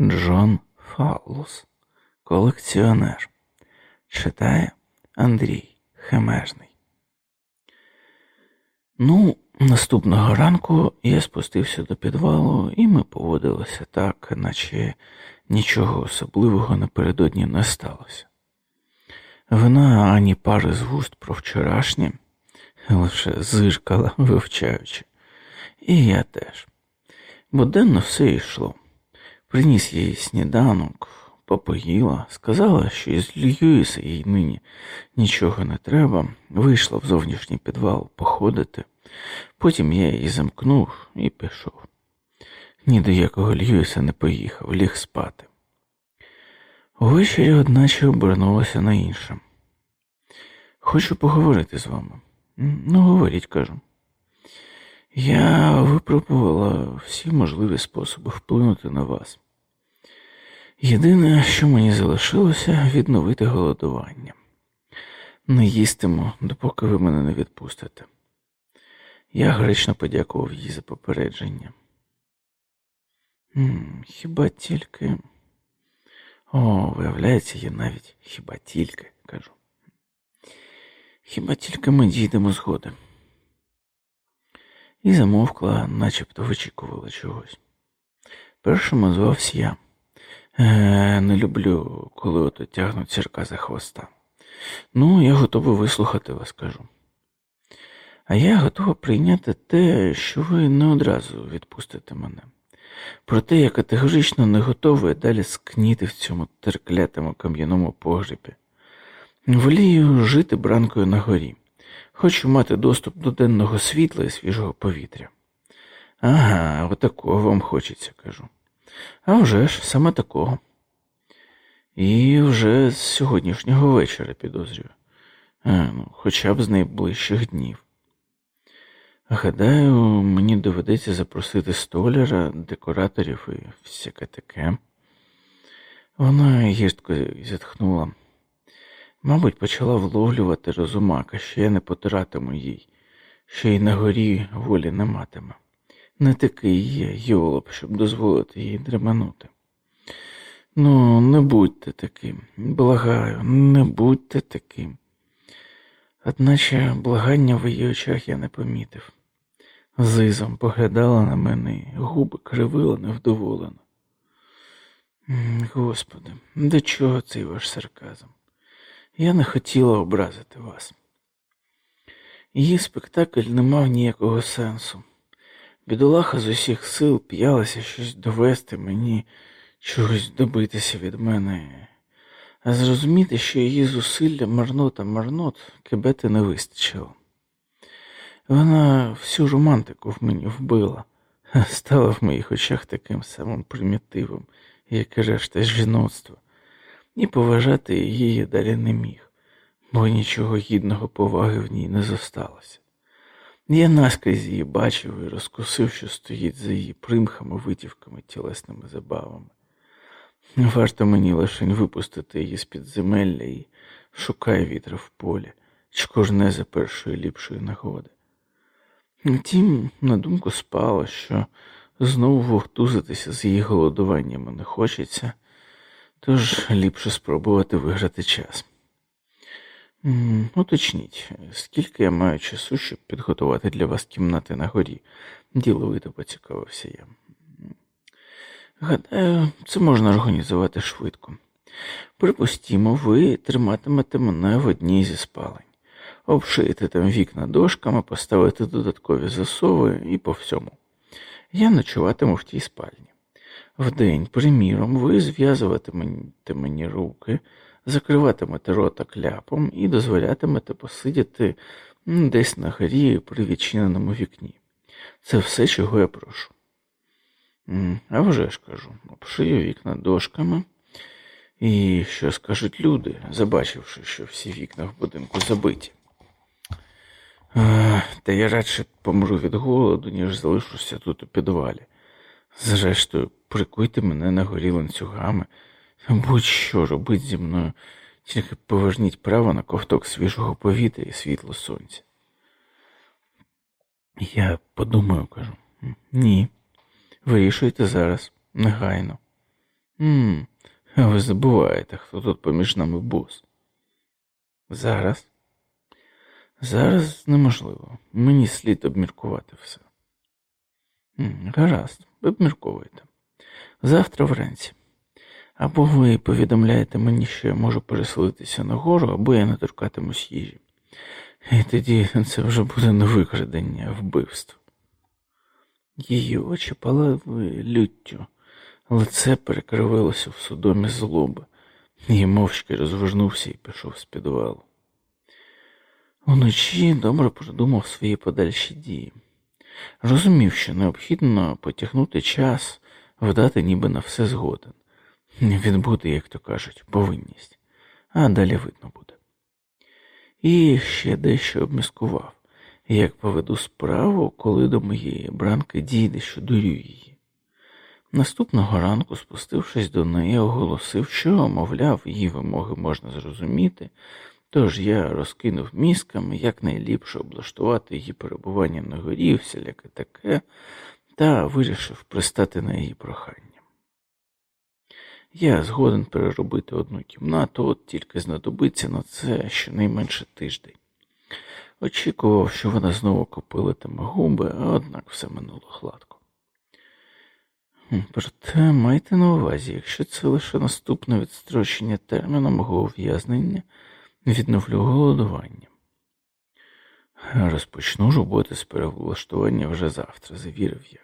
Джон Фаулус, колекціонер. Читає Андрій Хемежний. Ну, наступного ранку я спустився до підвалу, і ми поводилися так, наче нічого особливого напередодні не сталося. Вона ані пари з вуст про вчорашнє, лише зиркала, вивчаючи, і я теж. Буденно все йшло. Приніс їй сніданок, попоїла, сказала, що із Льюіса їй нині нічого не треба, вийшла в зовнішній підвал походити, потім я її замкнув і пішов. Ні до якого Льюіса не поїхав, ліг спати. Увечері, одначе, обернулося на інше. Хочу поговорити з вами. Ну, говоріть, кажу. Я випробувала всі можливі способи вплинути на вас. Єдине, що мені залишилося, відновити голодування. Не їстиму, допоки ви мене не відпустите. Я гречно подякував їй за попередження. Хіба тільки. О, виявляється, я навіть хіба тільки кажу. Хіба тільки ми дійдемо згоди. І замовкла, начебто вичікувала чогось. Першим озвався я. Е, Не люблю, коли ото тягнуть цірка за хвоста. Ну, я готовий вислухати вас, кажу. А я готова прийняти те, що ви не одразу відпустите мене. Проте я категорично не готовий далі скніти в цьому терклятому кам'яному погребі. Волію жити бранкою на горі. Хочу мати доступ до денного світла і свіжого повітря. Ага, отакого вам хочеться, кажу. А вже ж, саме такого. І вже з сьогоднішнього вечора підозрюю, а, ну, хоча б з найближчих днів. Гадаю, мені доведеться запросити столяра, декораторів і всяке таке. Вона гіртко зітхнула. Мабуть, почала вловлювати розумака, що я не потиратиму їй, що й на горі волі не матиме. Не такий є йолоп, щоб дозволити їй дреманути. Ну, не будьте таким, благаю, не будьте таким. Одначе благання в її очах я не помітив. Зизом поглядала на мене, губи кривила невдоволено. Господи, до чого цей ваш сарказм? Я не хотіла образити вас. Її спектакль не мав ніякого сенсу. Бідолаха з усіх сил п'ялася щось довести мені, чогось добитися від мене, а зрозуміти, що її зусилля марнота марнот кебети не вистачило. Вона всю романтику в мені вбила, стала в моїх очах таким самим примітивом, як і решта жіноцтва, і поважати її далі не міг, бо нічого гідного поваги в ній не зосталося. Я наскрізь її бачив і розкусив, що стоїть за її примхами, витівками, тілесними забавами. Варто мені лишень випустити її з під земелля і шукає вітра в полі, чкожне за першої ліпшої нагоди. Втім, на думку спало, що знову вовтузитися з її голодуваннями не хочеться, тож ліпше спробувати виграти час. Уточніть, скільки я маю часу, щоб підготувати для вас кімнати на горі, діловито поцікавився я. Гадаю, це можна організувати швидко. Припустімо, ви триматимете мене в одній зі спалень, обшити там вікна дошками, поставити додаткові засови і по всьому. Я ночуватиму в тій спальні. Вдень, приміром, ви зв'язуватимете мені руки закриватимете рота кляпом і дозволятимете посидіти десь на горі при відчиненому вікні. Це все, чого я прошу. А вже ж кажу, обшию вікна дошками. І що скажуть люди, забачивши, що всі вікна в будинку забиті. Та я радше помру від голоду, ніж залишуся тут у підвалі. Зрештою, прикуйте мене на горі ланцюгами. Будь-що робить зі мною, тільки поверніть право на ковток свіжого повітря і світло сонця. Я подумаю, кажу, ні. Вирішуйте зараз, негайно. Ммм, ви забуваєте, хто тут поміж нами бос. Зараз? Зараз неможливо. Мені слід обміркувати все. Гаразд, обмірковуйте. Завтра вранці. Або ви повідомляєте мені, що я можу переселитися нагору, або я не торкатимусь їжі. І тоді це вже буде не викрадення, а вбивство. Її очі палали люттю, лице перекривилося в судомі злоби, і мовчки розвернувся і пішов з підвалу. Уночі добре продумав свої подальші дії. Розумів, що необхідно потягнути час, вдати ніби на все згоден, відбути, як то кажуть, повинність, а далі видно буде. І ще дещо обміскував, як поведу справу, коли до моєї бранки дійде, що дурю її. Наступного ранку, спустившись до неї, оголосив, що, мовляв, її вимоги можна зрозуміти, тож я розкинув мізками, як найліпше облаштувати її перебування на горі, всіляке таке, та вирішив пристати на її прохання. Я згоден переробити одну кімнату, от тільки знадобиться на це щонайменше тиждень. Очікував, що вона знову копилитиме губи, а однак все минуло гладко. Проте майте на увазі, якщо це лише наступне відстрочення терміну мого ув'язнення, відновлю голодування. Розпочну роботи з перевлаштування вже завтра, завірив я.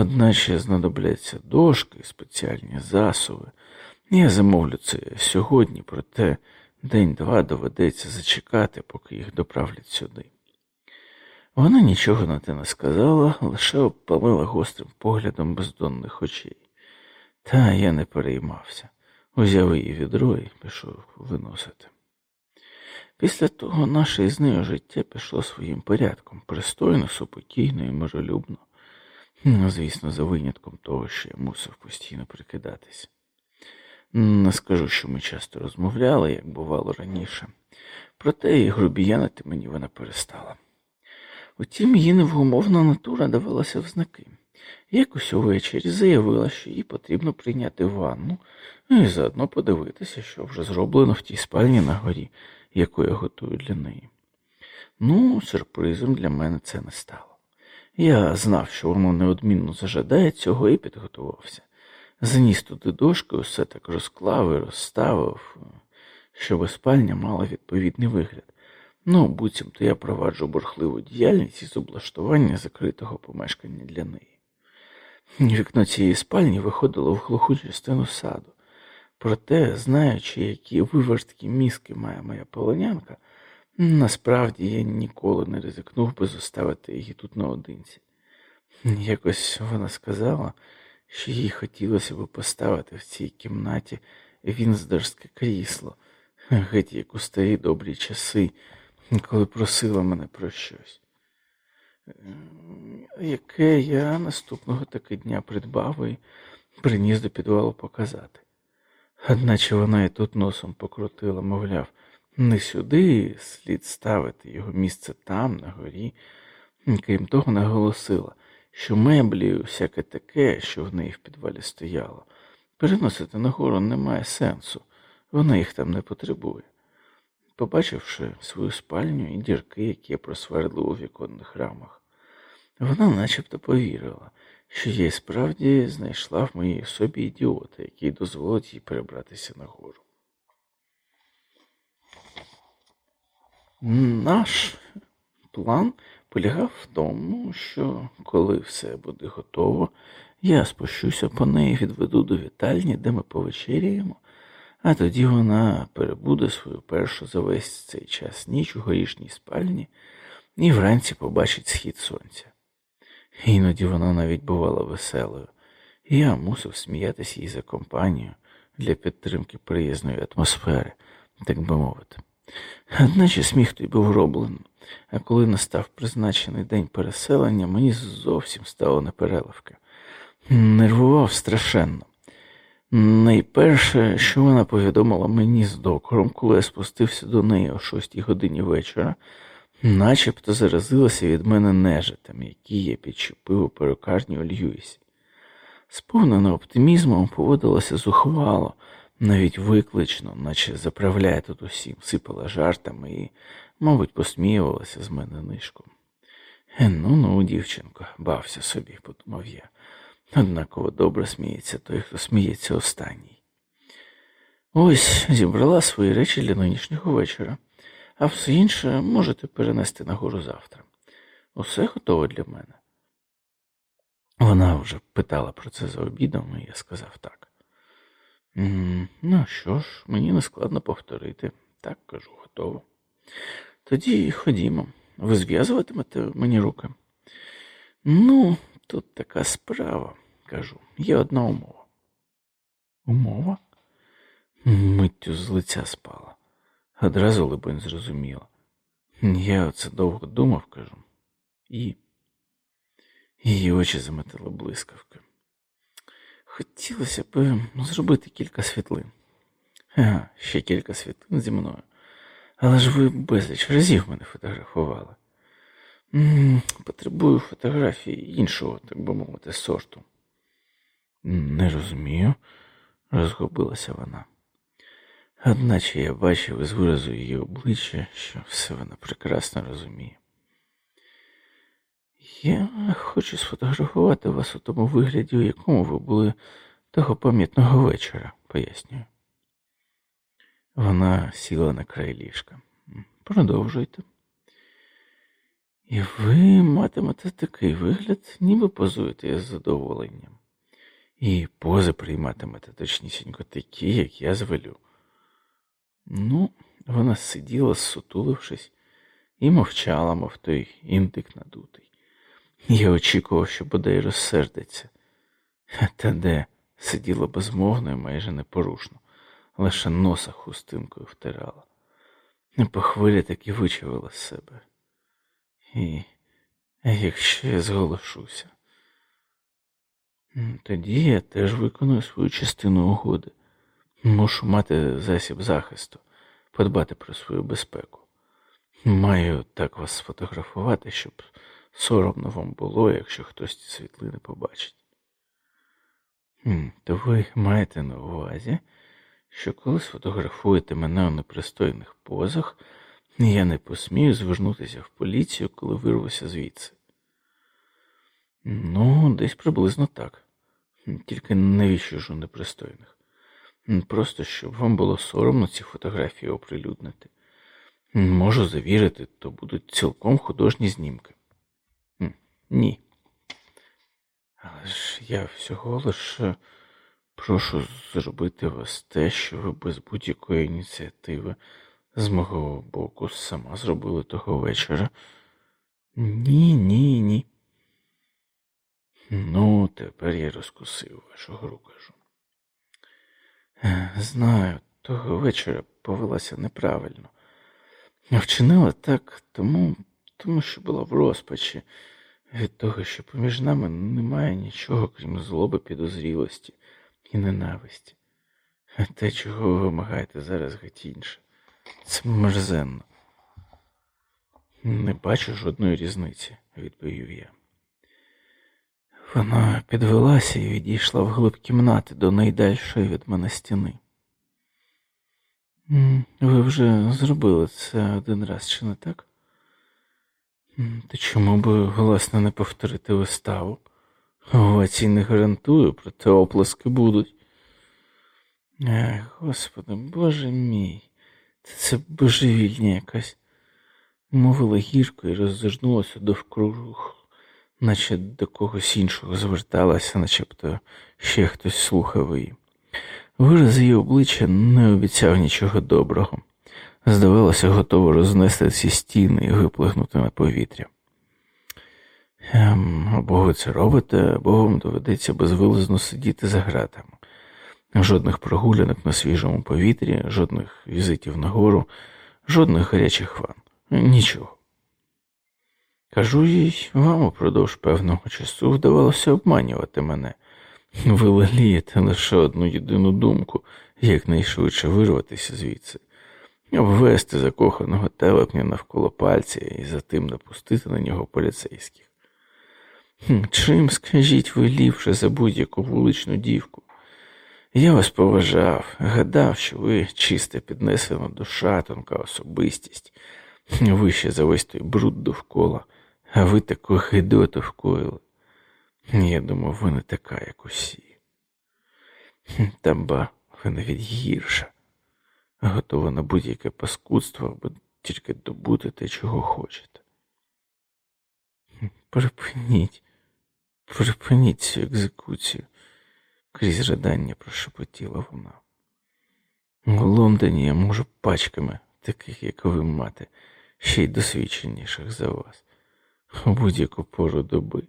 Одначе знадобляться дошки, спеціальні засоби. Я замовлю це сьогодні, проте день-два доведеться зачекати, поки їх доправлять сюди. Вона нічого на те не сказала, лише обпалила гострим поглядом бездонних очей. Та я не переймався, узяв її відро і пішов виносити. Після того наше із нею життя пішло своїм порядком, пристойно, супокійно і миролюбно. Ну, звісно, за винятком того, що я мусив постійно прикидатись. Не скажу, що ми часто розмовляли, як бувало раніше, проте і грубіянити мені вона перестала. Утім, її невгумовна натура давалася в знаки. Якось увечері заявила, що їй потрібно прийняти ванну ну і заодно подивитися, що вже зроблено в тій спальні на горі, яку я готую для неї. Ну, сюрпризом для мене це не стало. Я знав, що воно неодмінно зажадає цього і підготувався. Заніс туди дошки, усе так розклав і розставив, щоб спальня мала відповідний вигляд. Ну, буцімто я проваджу бурхливу діяльність із облаштування закритого помешкання для неї. Вікно цієї спальні виходило в глуху частину саду. Проте, знаючи, які виверткі мізки має моя полонянка, Насправді я ніколи не ризикнув би зоставити її тут наодинці. Якось вона сказала, що їй хотілося б поставити в цій кімнаті вінздерське крісло, геть як у старі добрі часи, коли просила мене про щось, яке я наступного таки дня придбав і приніс до підвалу показати. Одначе вона і тут носом покрутила, мовляв. Не сюди слід ставити його місце там, на горі. Крім того, наголосила, що меблі всяке таке, що в неї в підвалі стояло, переносити нагору немає сенсу, вона їх там не потребує. Побачивши свою спальню і дірки, які я просвердлив у віконних рамах, вона начебто повірила, що я справді знайшла в моїй особі ідіота, який дозволить їй перебратися нагору. Наш план полягав в тому, що коли все буде готово, я спущуся по неї, відведу до вітальні, де ми повечеряємо, а тоді вона перебуде свою першу за весь цей час ніч у горішній спальні і вранці побачить схід сонця. Іноді вона навіть бувала веселою, і я мусив сміятися їй за компанію для підтримки приязної атмосфери, так би мовити. Одначе сміх той був роблений, а коли настав призначений день переселення, мені зовсім стало непереливки. Нервував страшенно. Найперше, що вона повідомила мені з докором, коли я спустився до неї о шостій годині вечора, начебто заразилася від мене нежитами, які я підчепив у перукарні у Льюісі. сповнена оптимізмом, поводилася зухвало, навіть виклично, наче заправляє тут усім, сипала жартами і, мабуть, посміювалася з мене нишком. «Е, ну ну, дівчинко, бався собі, подумав я. Однаково добре сміється той, хто сміється останній. Ось зібрала свої речі для нинішнього вечора, а все інше можете перенести нагору завтра. Усе готово для мене. Вона вже питала про це за обідом, і я сказав так. Ну що ж, мені не складно повторити. Так кажу, готово. Тоді ходімо. Ви зв'язуватимете мені руки? Ну, тут така справа, кажу, є одна умова. Умова? Миттю з лиця спала. Одразу, либонь, зрозуміла. Я оце довго думав, кажу, і її очі заметили блискавки. Хотілося б зробити кілька світлин. Ага, ще кілька світлин зі мною. Але ж ви безліч разів мене фотографували. Потребую фотографії іншого, так би мовити, сорту. Не розумію, розгубилася вона. Одначе я бачив із виразу її обличчя, що все вона прекрасно розуміє. Я хочу сфотографувати вас у тому вигляді, у якому ви були того пам'ятного вечора, пояснюю. Вона сіла на край ліжка. Продовжуйте. І ви матимете такий вигляд, ніби позуєте із задоволенням, і пози прийматимете точнісінько такі, як я звелю. Ну, вона сиділа, сутулившись, і мовчала, мов той індик надутий. Я очікував, що бодай розсердиться. Та де сиділа безмовно і майже непорушно, лише носа хустинкою втирала. Не по хвилі так і вичавила з себе. І якщо я зголошуся, тоді я теж виконую свою частину угоди. Мушу мати засіб захисту, подбати про свою безпеку. Маю так вас сфотографувати, щоб соромно вам було, якщо хтось ці світлини побачить. То ви маєте на увазі, що коли сфотографуєте мене у непристойних позах, я не посмію звернутися в поліцію, коли вирвуся звідси. Ну, десь приблизно так. Тільки навіщо ж у непристойних? Просто щоб вам було соромно ці фотографії оприлюднити. Можу завірити, то будуть цілком художні знімки. Ні. Але ж я всього лише прошу зробити вас те, що ви без будь-якої ініціативи з мого боку сама зробили того вечора. Ні, ні, ні. Ну, тепер я розкусив вашу гру кажу. Знаю, того вечора повелася неправильно. Вчинила так тому, тому що була в розпачі від того, що поміж нами немає нічого, крім злоби підозрілості і ненависті. Те, чого ви вимагаєте зараз геть інше. Це мерзенно. Не бачу жодної різниці, відповів я. Вона підвелася і відійшла вглиб кімнати до найдальшої від мене стіни. Ви вже зробили це один раз, чи не так? То чому би, власне, не повторити виставу? Овацій не гарантую, проте оплески будуть. Ех, господи, боже мій, це божевільня якась, мовила гірко і роззирнулася довкруг наче до когось іншого зверталася, начебто ще хтось слухав її. Вираз її обличчя не обіцяв нічого доброго. Здавалося, готово рознести ці стіни і виплигнути на повітря. Ем, або ви це робите, або вам доведеться безвилазно сидіти за гратами. Жодних прогулянок на свіжому повітрі, жодних візитів на гору, жодних гарячих ван. Нічого. Кажу їй, вам упродовж певного часу вдавалося обманювати мене. Ви лелієте лише одну єдину думку, якнайшвидше вирватися звідси, обвести закоханого телепня навколо пальця і затим напустити на нього поліцейських. Чим, скажіть, ви ліпше за будь-яку вуличну дівку? Я вас поважав, гадав, що ви чиста піднесена душа, тонка особистість, вище за весь той бруд довкола, а ви таку гидоту вкоїли. Я думав, ви не така, як усі. Та ба, ви навіть гірша, готова на будь-яке паскудство, аби тільки добути те, чого хочете. Припиніть, припиніть цю екзекуцію, крізь ридання прошепотіла вона. У Лондоні я можу пачками, таких, як ви мати, ще й досвідченіших за вас, у будь-яку пору доби,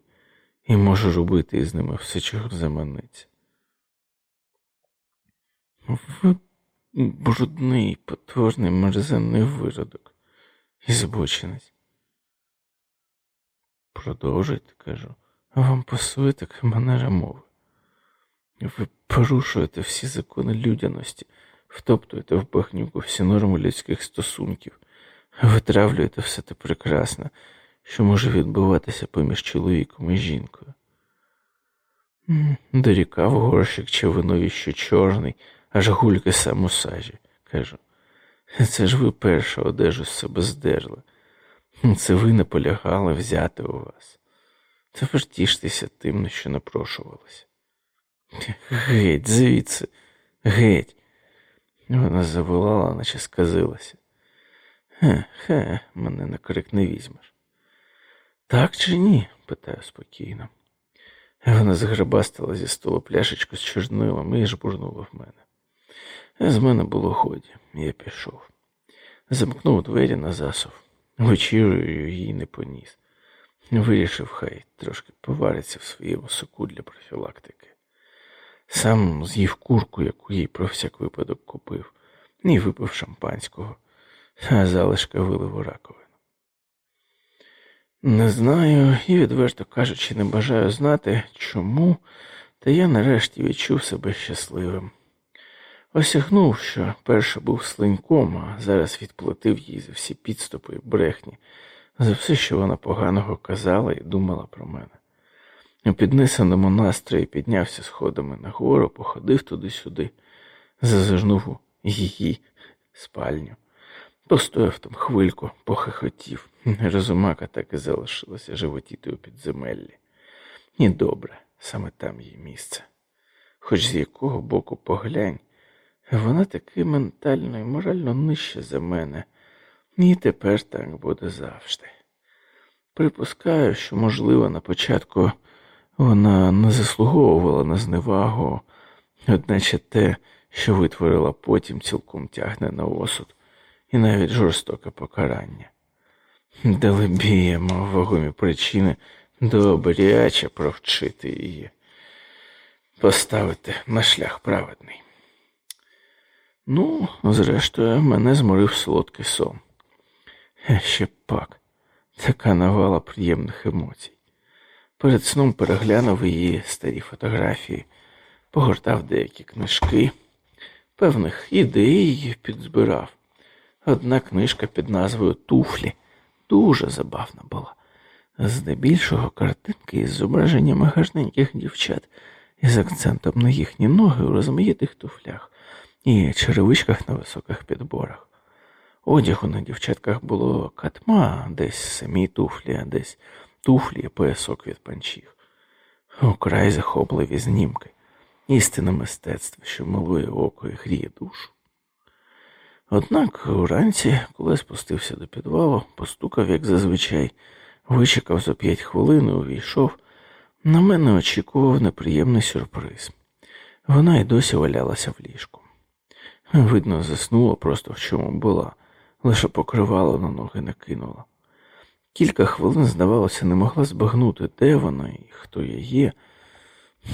і можу робити із ними все, чого заманиться. Ви брудний, потворний мерзенний виродок і збочинець. Продовжуйте, кажу, вам пасує така манера мови. Ви порушуєте всі закони людяності, втоптуєте в багнюку всі норми людських стосунків, витравлюєте все те прекрасне, що може відбуватися поміж чоловіком і жінкою. Дорікав горщик човинові, що чорний, аж гульки сам у сажі, кажу. Це ж ви першу одежу з себе здерли. Це ви наполягали взяти у вас. Тепер тіштеся тим, що напрошувалося. Геть, звідси, геть. Вона заволала, наче сказилася. Хе, хе, мене на крик не візьмеш. Так чи ні? питаю спокійно. Вона зграбастила зі столу пляшечку з чорнилом і жбурнула в мене. З мене було годі, я пішов. Замкнув двері на засув, вечірою її не поніс. Вирішив, хай трошки повариться в своєму соку для профілактики. Сам з'їв курку, яку їй про всяк випадок купив, і випив шампанського, а залишка вилив у раковину. Не знаю і, відверто кажучи, не бажаю знати, чому, та я нарешті відчув себе щасливим. Осягнув, що перше був слиньком, а зараз відплатив їй за всі підступи і брехні, за все, що вона поганого казала і думала про мене. У піднесеному настрої піднявся сходами нагору, походив туди-сюди, зазирнув у її спальню. Постояв там хвильку, похихотів. Розумака так і залишилася животіти у підземеллі. І добре, саме там її місце. Хоч з якого боку поглянь, вона таки ментально і морально нижче за мене, і тепер так буде завжди. Припускаю, що, можливо, на початку вона не заслуговувала на зневагу, одначе те, що витворила потім, цілком тягне на осуд і навіть жорстоке покарання. Далебі я мав вагомі причини добряче провчити її, поставити на шлях праведний. Ну, зрештою, мене зморив солодкий сон. Ще пак, така навала приємних емоцій. Перед сном переглянув її старі фотографії, погортав деякі книжки, певних ідей підзбирав. Одна книжка під назвою Туфлі дуже забавна була. Здебільшого картинки із зображеннями гарненьких дівчат із акцентом на їхні ноги у розмаїтих туфлях і черевичках на високих підборах. Одягу на дівчатках було катма, десь самі туфлі, а десь туфлі і поясок від панчів. Украй захопливі знімки, істинне мистецтво, що милує око і гріє душу. Однак уранці, коли спустився до підвалу, постукав, як зазвичай, вичекав за п'ять хвилин і увійшов, на мене очікував неприємний сюрприз. Вона й досі валялася в ліжку. Видно, заснула просто в чому була, лише покривало на ноги накинула. Кілька хвилин, здавалося, не могла збагнути, де вона і хто я є.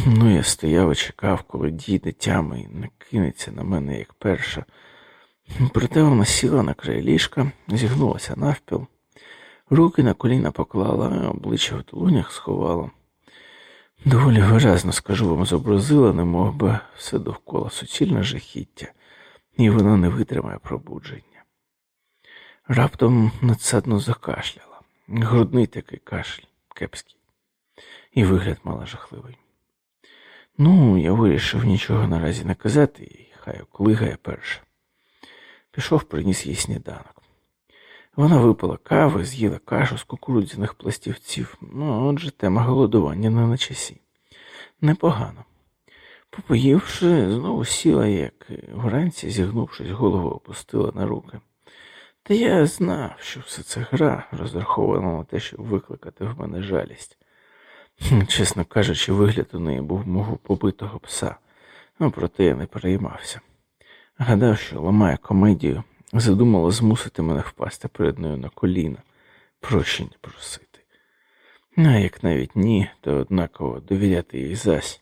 Ну, я стояв і чекав, коли дійде тями і накинеться на мене, як перша. Проте вона сіла на край ліжка, зігнулася навпіл, руки на коліна поклала, обличчя в долонях сховала. Доволі виразно, скажу вам, зобразила, не мов би все довкола суцільне жахіття, і воно не витримає пробудження. Раптом надсадно закашляла, грудний такий кашель, кепський. і вигляд мала жахливий. Ну, я вирішив нічого наразі не казати, і хай оклигає перше. Пішов, приніс їй сніданок. Вона випила кави, з'їла кашу з кукурудзяних пластівців, ну отже, тема голодування не на часі. Непогано. Попоївши, знову сіла, як вранці, зігнувшись, голову опустила на руки. Та я знав, що все це гра, розрахована на те, щоб викликати в мене жалість. Чесно кажучи, вигляд у неї був мого побитого пса, ну, проте я не переймався. Гадав, що ламає комедію, задумала змусити мене впасти перед нею на коліна, прощення просити. А як навіть ні, то однаково довіряти їй зась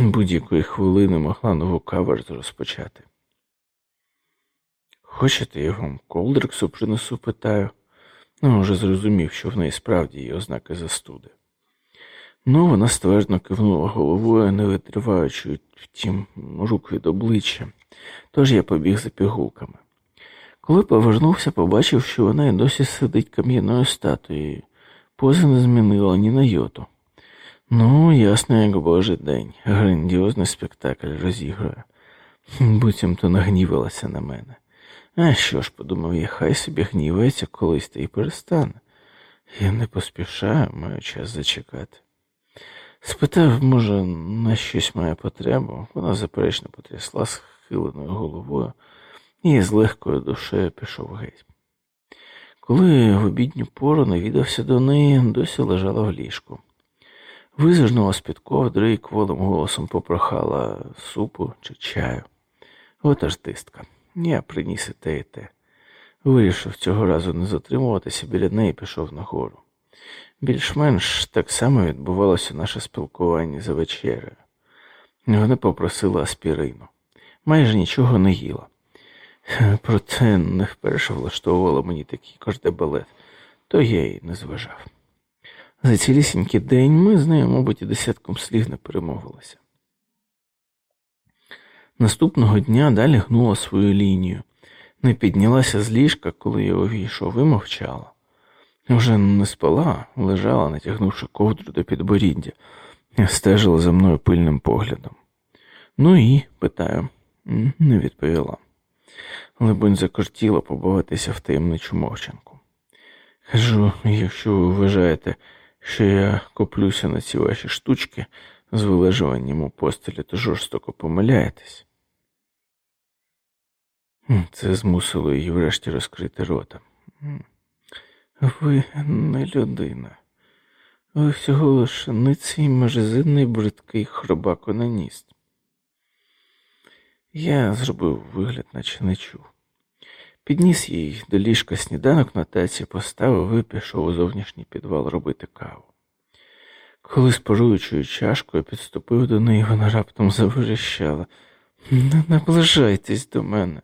будь-якої хвилини могла нову каверту розпочати. Хочете, я вам колдриксу принесу, питаю, ну, вже зрозумів, що в неї справді є ознаки застуди. Ну, вона ствердно кивнула головою, не витриваючи, втім, рук від обличчя, тож я побіг за пігулками. Коли повернувся, побачив, що вона й досі сидить кам'яною статуєю, поза не змінила ні на йоту. Ну, ясно, як божий день, грандіозний спектакль розігрує. Буцімто нагнівалася на мене. А що ж, подумав я, хай собі гнівається колись та й перестане. Я не поспішаю, маю час зачекати. Спитав, може, на щось має потребу, вона заперечно потрясла схиленою головою і з легкою душею пішов геть. Коли в обідню пору навідався до неї, досі лежала в ліжку. Визирнула з під ковдри і кволим голосом попрохала супу чи чаю. От аж дистка. Я приніс і те і те. Вирішив цього разу не затримуватися біля неї пішов нагору. Більш-менш так само відбувалося наше спілкування за вечерею. Вони попросили аспірину. Майже нічого не їла. Проте не вперше влаштовувала мені такий кождебалет, то я їй не зважав. За цілісінький день ми з нею, мабуть, і десятком слів не перемовилися. Наступного дня далі гнула свою лінію, не піднялася з ліжка, коли я увійшов, і мовчала. Вже не спала, лежала, натягнувши ковдру до підборіддя, стежила за мною пильним поглядом. Ну і, питаю, не відповіла. Либонь, закортіла побавитися в таємничу мовчанку. Кажу, якщо ви вважаєте, що я коплюся на ці ваші штучки з вилежуванням у постелі, то жорстоко помиляєтесь. Це змусило її врешті розкрити рота. Ви не людина. Ви всього лише не цей межезинний бридкий хробак-онаніст. Я зробив вигляд, наче не чув. Підніс їй до ліжка сніданок на таці, поставив і пішов у зовнішній підвал робити каву. Коли з поруючою чашкою підступив до неї, вона раптом заверещала. Не наближайтесь до мене.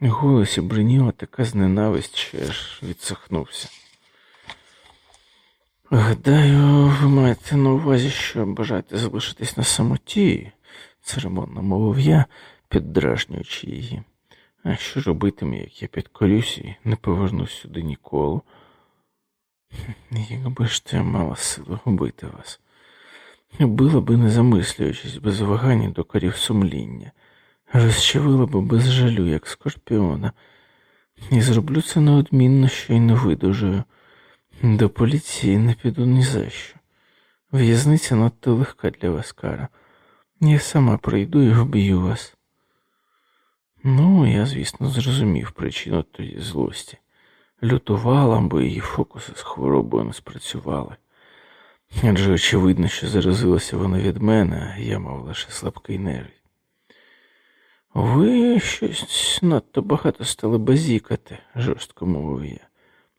В голосі бриніла така зненависть, що аж відсахнувся. Гадаю, ви маєте на увазі, що бажаєте залишитись на самоті, церемонно мовив я, піддражнюючи її. А що робитиме, як я підкорюсь і не повернусь сюди ніколи? Якби ж то я мала силу убити вас, била би, не замислюючись, без вагання до корів сумління, розчавила би без жалю, як скорпіона, і зроблю це неодмінно, що й не видужую. До поліції не піду ні за що. В'язниця надто легка для вас кара. Я сама прийду і вб'ю вас. Ну, я, звісно, зрозумів причину тоді злості. Лютувала, бо її фокуси з хворобою не спрацювали. Адже очевидно, що заразилася вона від мене, а я мав лише слабкий нерв. Ви щось надто багато стали базікати, жорстко мовив я.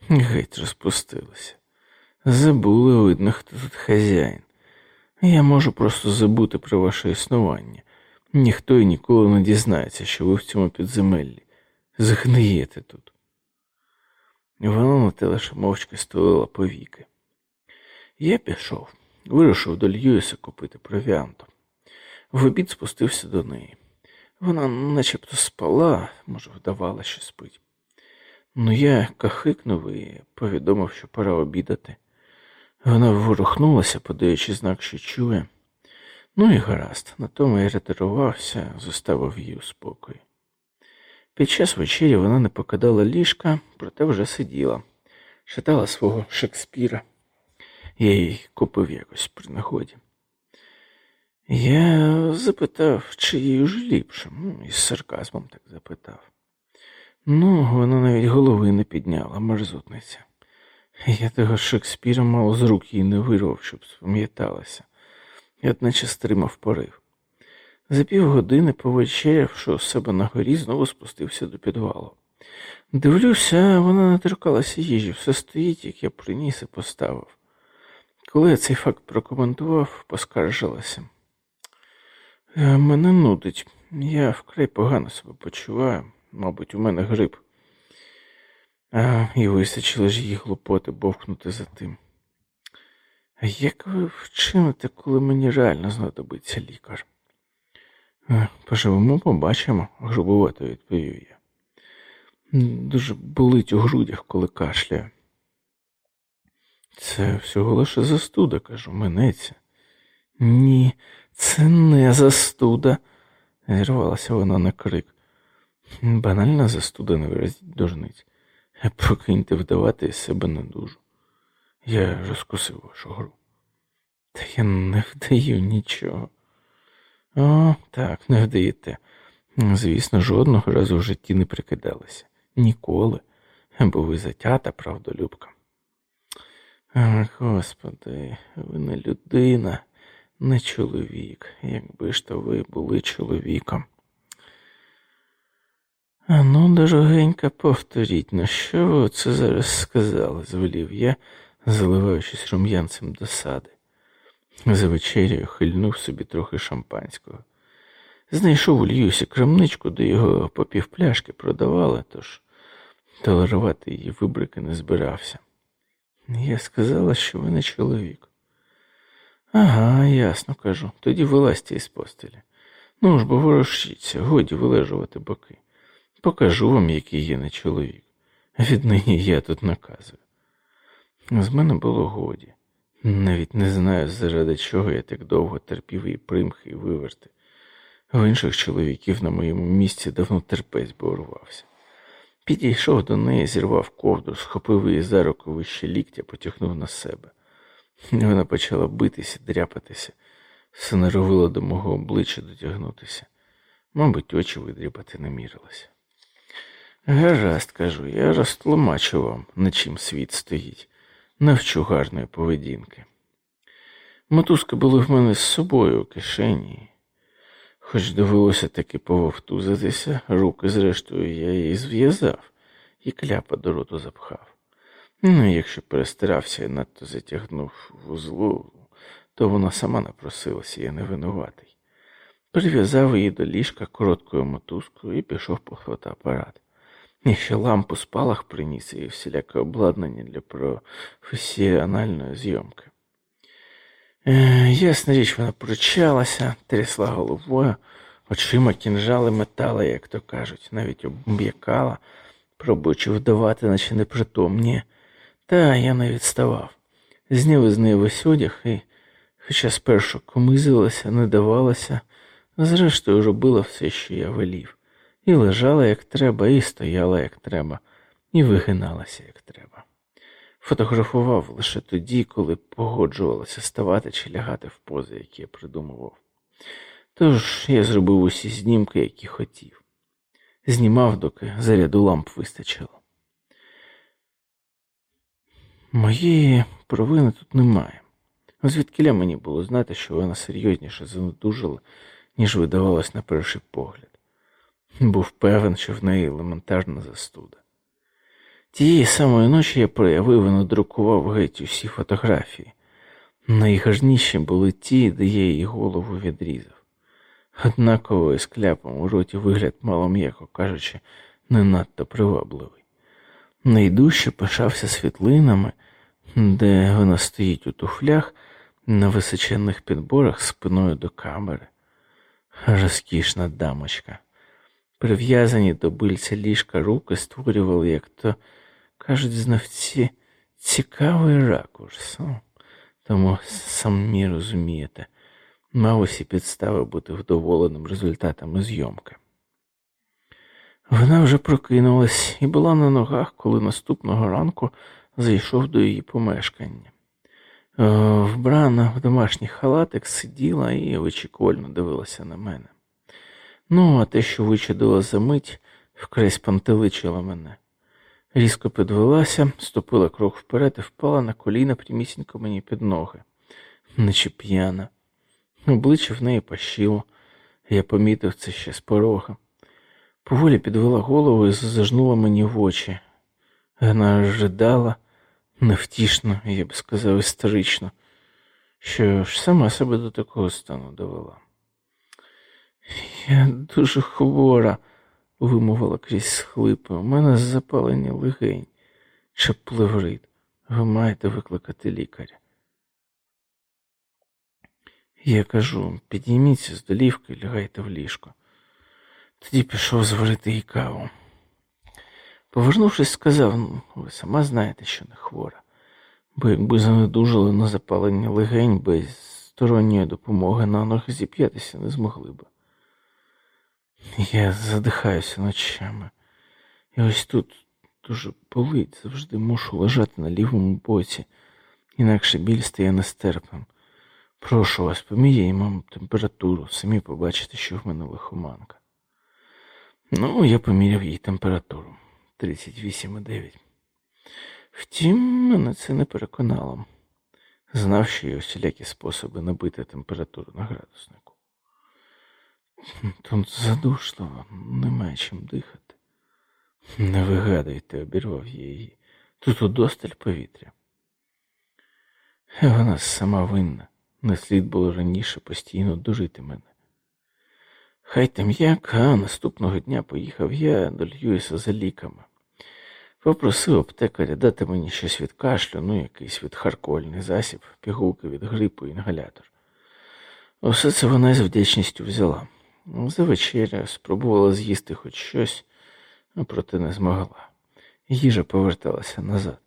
Геть розпустилися. Забули, видно, хто тут хазяїн. Я можу просто забути про ваше існування. Ніхто і ніколи не дізнається, що ви в цьому підземеллі. Згниєте тут. Вона на те лише мовчки столила повіки. Я пішов, вирушив до Льюіса купити провіанту. В обід спустився до неї. Вона начебто спала, може, вдавала, що спить. Ну я кахикнув і повідомив, що пора обідати. Вона ворухнулася, подаючи знак, що чує. Ну і гаразд, на тому я ретирувався, зоставив її у спокої. Під час вечері вона не покидала ліжка, проте вже сиділа, читала свого Шекспіра. Я їй купив якось при нагоді. Я запитав, чи їй уже ліпше, ну, із сарказмом так запитав. Ну, вона навіть голови не підняла, мерзотниця. Я того Шекспіра мало з рук їй не вирвав, щоб спам'яталася, і одначе стримав порив. За півгодини, повечерявши у себе на горі, знову спустився до підвалу. Дивлюся, вона не торкалася їжі, все стоїть, як я приніс і поставив. Коли я цей факт прокоментував, поскаржилася. «Е, мене нудить, я вкрай погано себе почуваю, мабуть, у мене грип. А, І вистачило ж її глупоти бовкнути за тим. А як ви вчините, коли мені реально знадобиться лікар? «Е, поживемо, побачимо, грубовато відповів я. Дуже болить у грудях, коли кашляю. Це всього лише застуда, кажу, минеться. Ні, це не застуда, зірвалася вона на крик. Банальна застуда не виразить дожниць. Покиньте вдавати себе недужу. Я розкусив вашу гру. Та я не вдаю нічого. О, так, не вдаєте. Звісно, жодного разу в житті не прикидалися. Ніколи, бо ви затята, правдолюбка. Ах, Господи, ви не людина, не чоловік, якби ж то ви були чоловіком. А ну, дорогенька, повторіть, на що ви це зараз сказали, звелів я, заливаючись рум'янцем досади. За вечерю хильнув собі трохи шампанського. Знайшов у Льюсі крамничку, де його по півпляшки продавали, тож толерувати її вибрики не збирався. Я сказала, що ви не чоловік. Ага, ясно кажу. Тоді вилазьте із постелі. Ну ж бо ворушіться, годі вилежувати боки. Покажу вам, який є не чоловік. Віднині я тут наказую. З мене було годі. Навіть не знаю, заради чого я так довго терпів і примхи і виверти. В інших чоловіків на моєму місці давно терпець би урвався. Підійшов до неї, зірвав ковдру, схопив її за руку вище ліктя, потягнув на себе. Вона почала битися, дряпатися, все норовила до мого обличчя дотягнутися. Мабуть, очі видріпати не мірилася. Гаразд, кажу, я розтлумачу вам, на чим світ стоїть, навчу гарної поведінки. Мотузки були в мене з собою у кишені, хоч довелося таки пововтузитися, руки, зрештою, я її зв'язав і кляпа до роту запхав. Ну, якщо перестарався і надто затягнув вузлу, то вона сама напросилася, я не винуватий. Прив'язав її до ліжка короткою мотузкою і пішов по фотоапарат. І ще лампу спалах приніс і всіляке обладнання для професіональної зйомки. Е, ясна річ, вона пручалася, трясла головою, очима кінжали метала, як то кажуть, навіть обм'якала, пробуючи вдавати, наче непритомні. Та я не відставав. Зняв із неї весь одяг і, хоча спершу комизилася, не давалася, зрештою робила все, що я велів, і лежала як треба, і стояла як треба, і вигиналася як треба. Фотографував лише тоді, коли погоджувалася ставати чи лягати в пози, які я придумував. Тож я зробив усі знімки, які хотів. Знімав, доки заряду ламп вистачило. Моєї провини тут немає. Звідкиля мені було знати, що вона серйозніше занедужила, ніж видавалось на перший погляд. Був певен, що в неї елементарна застуда. Тієї самої ночі я проявив і надрукував геть усі фотографії. Найгарніші були ті, де я її голову відрізав. Однаково із кляпом у роті вигляд мало м'яко кажучи, не надто привабливий. Найдужче пишався світлинами, де вона стоїть у туфлях на височенних підборах спиною до камери. Розкішна дамочка. Прив'язані до бильця ліжка руки створювали, як то кажуть знавці, цікавий ракурс. тому самі розумієте, мав усі підстави бути вдоволеним результатами зйомки. Вона вже прокинулась і була на ногах, коли наступного ранку зайшов до її помешкання. Е, вбрана в домашній халатик сиділа і очікувально дивилася на мене. Ну, а те, що вичадила за мить, вкрай спантеличила мене. Різко підвелася, ступила крок вперед і впала на коліна прямісінько мені під ноги, наче п'яна. Обличчя в неї пащило, я помітив це ще з порога. Поволі підвела голову і зажнула мені в очі. Вона жидала невтішно, я б сказав, історично, що ж сама себе до такого стану довела. Я дуже хвора, вимовила крізь схлипи. У мене запалення легень плеврит. Ви маєте викликати лікаря. Я кажу, підійміться з долівки і лягайте в ліжко. Тоді пішов зварити їй каву. Повернувшись, сказав, ну, ви сама знаєте, що не хвора, бо якби занедужили на запалення легень без сторонньої допомоги на ноги зіп'ятися не змогли б. Я задихаюся ночами. І ось тут дуже болить, завжди мушу лежати на лівому боці, інакше біль стає нестерпним. Прошу вас, поміряємо температуру, самі побачите, що в мене лихоманка. Ну, я поміряв їй температуру 38,9. Втім, мене це не переконало. Знав, що є усілякі способи набити температуру на градуснику. Тут задушливо, немає чим дихати. Не вигадуйте, обірвав я її. Тут удосталь повітря. Вона сама винна, не слід було раніше постійно дужити мене. Хай там як, а наступного дня поїхав я до Льюіса за ліками. Попросив аптекаря дати мені щось від кашлю, ну якийсь відхаркольний засіб, пігулки від грипу, інгалятор. Усе це вона з вдячністю взяла. За вечеря спробувала з'їсти хоч щось, проте не змогла. Їжа поверталася назад.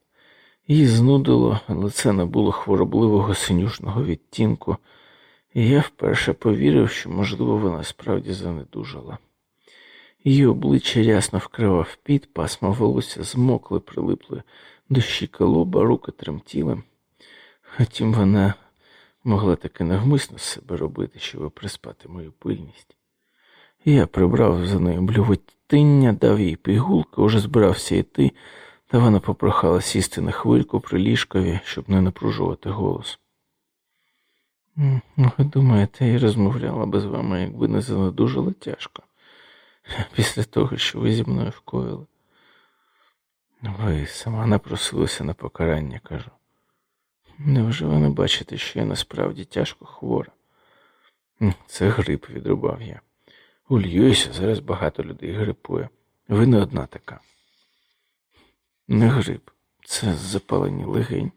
Її знудило, лице не було хворобливого синюшного відтінку, і я вперше повірив, що, можливо, вона справді занедужала. Її обличчя ясно вкривав піт, пасма волосся змокли, прилипли до щіка лоба, руки тремтіли. Втім, вона могла таки навмисно себе робити, щоб приспати мою пильність. Я прибрав за нею блювотиння, дав їй пігулки, уже збирався йти, та вона попрохала сісти на хвильку при ліжкові, щоб не напружувати голос. Ви думаєте, я розмовляла би з вами, якби не занедужила тяжко, після того, що ви зі мною вкоїли. Ви сама напросилася на покарання, кажу. Невже ви не бачите, що я насправді тяжко хвора? Це грип, відрубав я. У Льюісі зараз багато людей грипує. Ви не одна така. Не грип, це запалені легень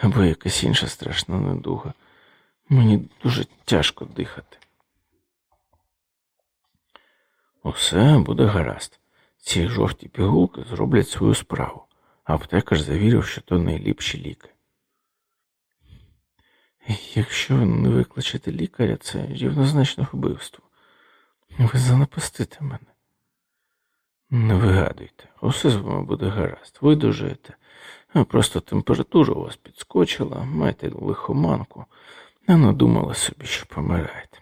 або якась інша страшна недуга. Мені дуже тяжко дихати. Усе буде гаразд. Ці жовті пігулки зроблять свою справу, аптекар завірив, що то найліпші ліки. Якщо не викличете лікаря, це рівнозначно вбивство. Ви занапастите мене. Не вигадуйте, усе з вами буде гаразд. Ви. Просто температура у вас підскочила, маєте лихоманку, а надумала собі, що помираєте.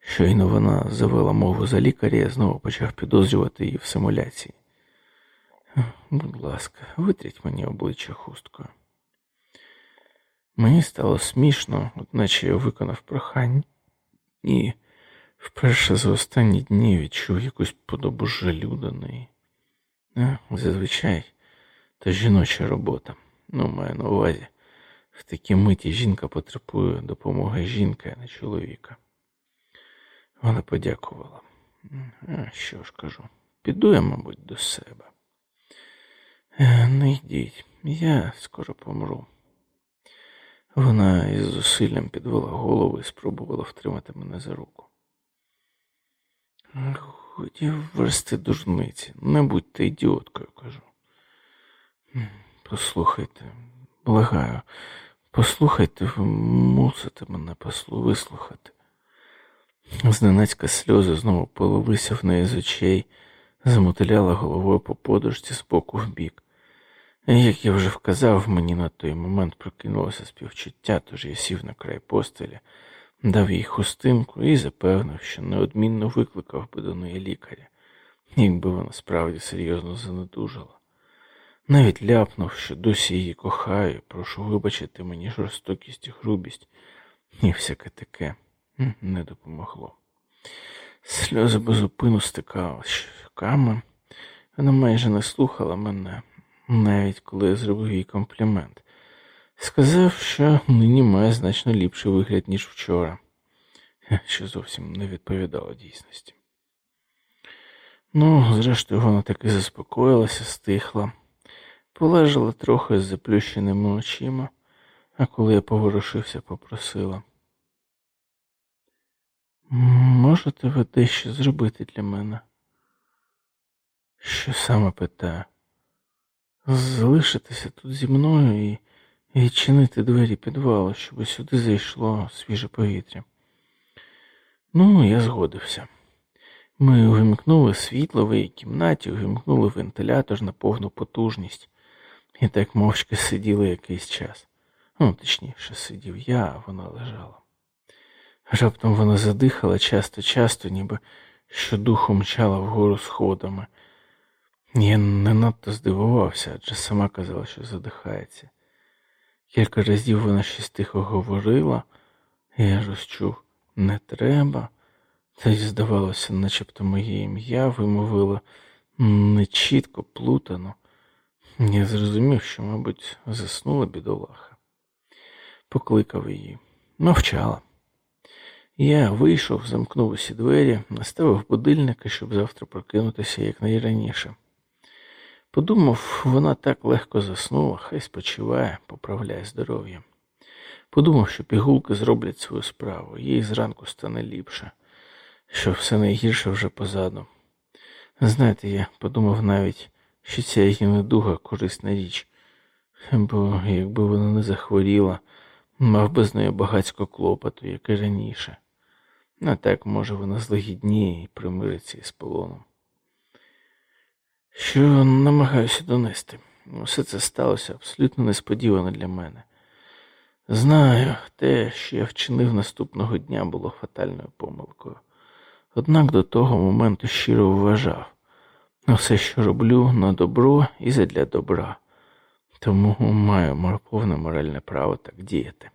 Щойно вона завела мову за лікаря, я знову почав підозрювати її в симуляції. Будь ласка, витріть мені обличчя хусткою. Мені стало смішно, одначе я виконав прохання, і вперше за останні дні відчув якусь подобу жалю до неї. А, Зазвичай та жіноча робота, ну, маю на увазі, в такій миті жінка потребує допомоги жінки, а не чоловіка. Вона подякувала. А що ж кажу, піду я, мабуть, до себе. Е, не йдіть, я скоро помру. Вона із зусиллям підвела голову і спробувала втримати мене за руку. Хотів версти дужниці, не будьте ідіоткою, кажу. Послухайте, благаю, послухайте, ви мусите мене послу вислухати. Зненацька сльози знову полилися в неї з очей, замотиляла головою по подушці з боку в бік. Як я вже вказав, мені на той момент прокинулося співчуття, тож я сів на край постелі, дав їй хустинку і запевнив, що неодмінно викликав би до неї лікаря, якби вона справді серйозно занедужала. Навіть ляпнув, що досі її кохаю, прошу вибачити мені жорстокість і грубість, і всяке таке не допомогло. Сльози безупину стикали щоками, вона майже не слухала мене, навіть коли я зробив їй комплімент. Сказав, що нині має значно ліпший вигляд, ніж вчора, що зовсім не відповідало дійсності. Ну, зрештою, вона таки заспокоїлася, стихла, полежала трохи з заплющеними очима, а коли я поворушився, попросила. Можете ви дещо зробити для мене? Що саме питаю? Залишитися тут зі мною і відчинити двері підвалу, щоб сюди зайшло свіже повітря. Ну, я згодився. Ми увімкнули світло в її кімнаті, увімкнули вентилятор на повну потужність, і так мовчки сиділи якийсь час. Ну, точніше, сидів я, а вона лежала. Раптом вона задихала часто-часто, ніби щодуху мчала вгору сходами. Я не надто здивувався, адже сама казала, що задихається. Кілька разів вона щось тихо говорила, і я розчув не треба. Та й здавалося, начебто моє ім'я вимовила нечітко, плутано. Я зрозумів, що, мабуть, заснула бідолаха. Покликав її, мовчала. Я вийшов, замкнув усі двері, наставив будильника, щоб завтра прокинутися якнайраніше. Подумав, вона так легко заснула, хай спочиває, поправляє здоров'я. Подумав, що пігулки зроблять свою справу, їй зранку стане ліпше, що все найгірше вже позаду. Знаєте, я подумав навіть, що ця її недуга корисна річ, бо якби вона не захворіла, мав би з нею багацько клопоту, як і раніше. А так, може, вона злагідніє і примириться із полоном. Що намагаюся донести. Усе це сталося абсолютно несподівано для мене. Знаю, те, що я вчинив наступного дня, було фатальною помилкою. Однак до того моменту щиро вважав все, що роблю, на добро і задля добра, тому маю повне моральне право так діяти.